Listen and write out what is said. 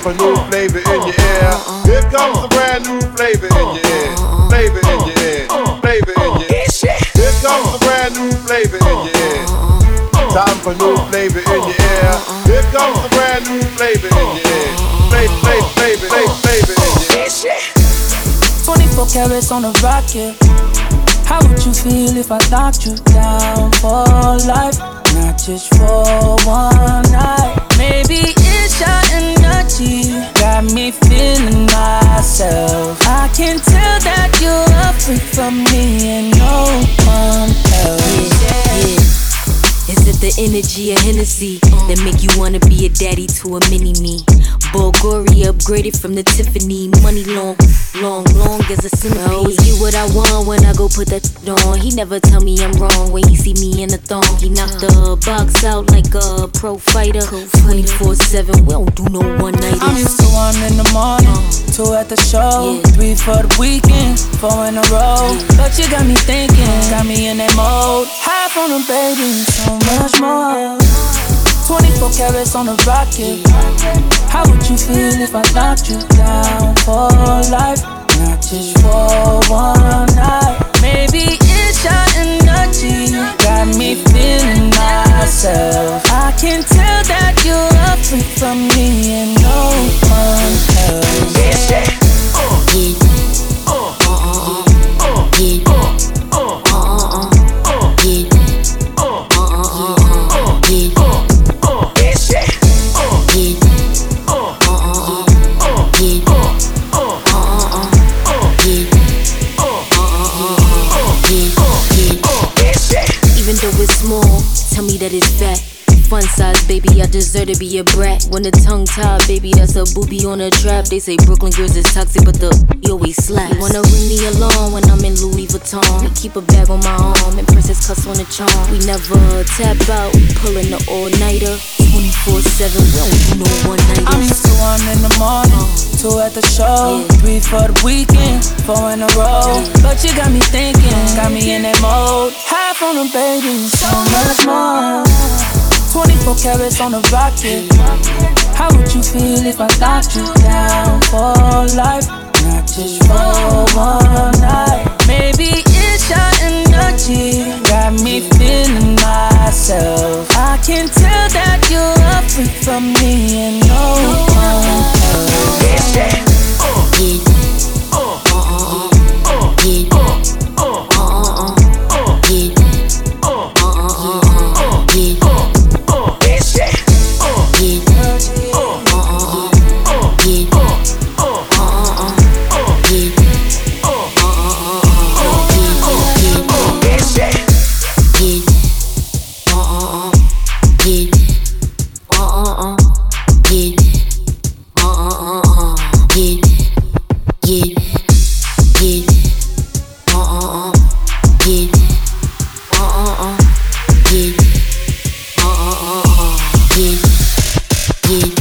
for new flavor in your air. Here comes a brand new flavor in your ear. Flavor in your air. Flavor in your ear. air. Here comes a brand new flavor in your air. Time for new flavor in your ear. Here comes a brand new flavor in your ear. Flavor, flavor, flavor, flavor, flavor in your air. 24 carats on a rocket. How would you feel if I knocked you down for life? Not just for one night. Maybe energy. Got me feeling myself. I can tell that you're a freak from me and no one else. Yeah, yeah. Is it the energy of Hennessy that make you wanna be a daddy to a mini me? Bulgari upgraded from the Tiffany. Money long, long, long as a centipede. I always get what I want when I go put that on. He never tell me I'm wrong when he see me in the thong. He knock the box out like a pro fighter. 24 7, we don't do no one night. I'm used to one in the morning, uh. two at the show, Yeah. three for the weekend, four in a row. But you got me thinking, got me in that mode. High from the baby, so much more. 24 carats on a rocket. How would you feel if I knocked you down for life? Not just for one night. Maybe it's your energy. Got me feeling myself. I can tell that you're freak from me that it's fat. Fun size, baby, I deserve to be a brat. When the tongue tied, baby, that's a booby on a trap. They say Brooklyn girls is toxic, but the you always slap. Wanna ring me along when I'm in Louis Vuitton? I keep a bag on my arm and princess cuss on the charm. We never tap out, pulling the all nighter. 24 7, we don't do no one I'm nighter. used to one in the morning, two at the show, three for the weekend, four in a row. But you got me thinking, got me in that mode. High from the baby, so much more. 24 carats on a rocket. How would you feel if I knocked you down for life? you.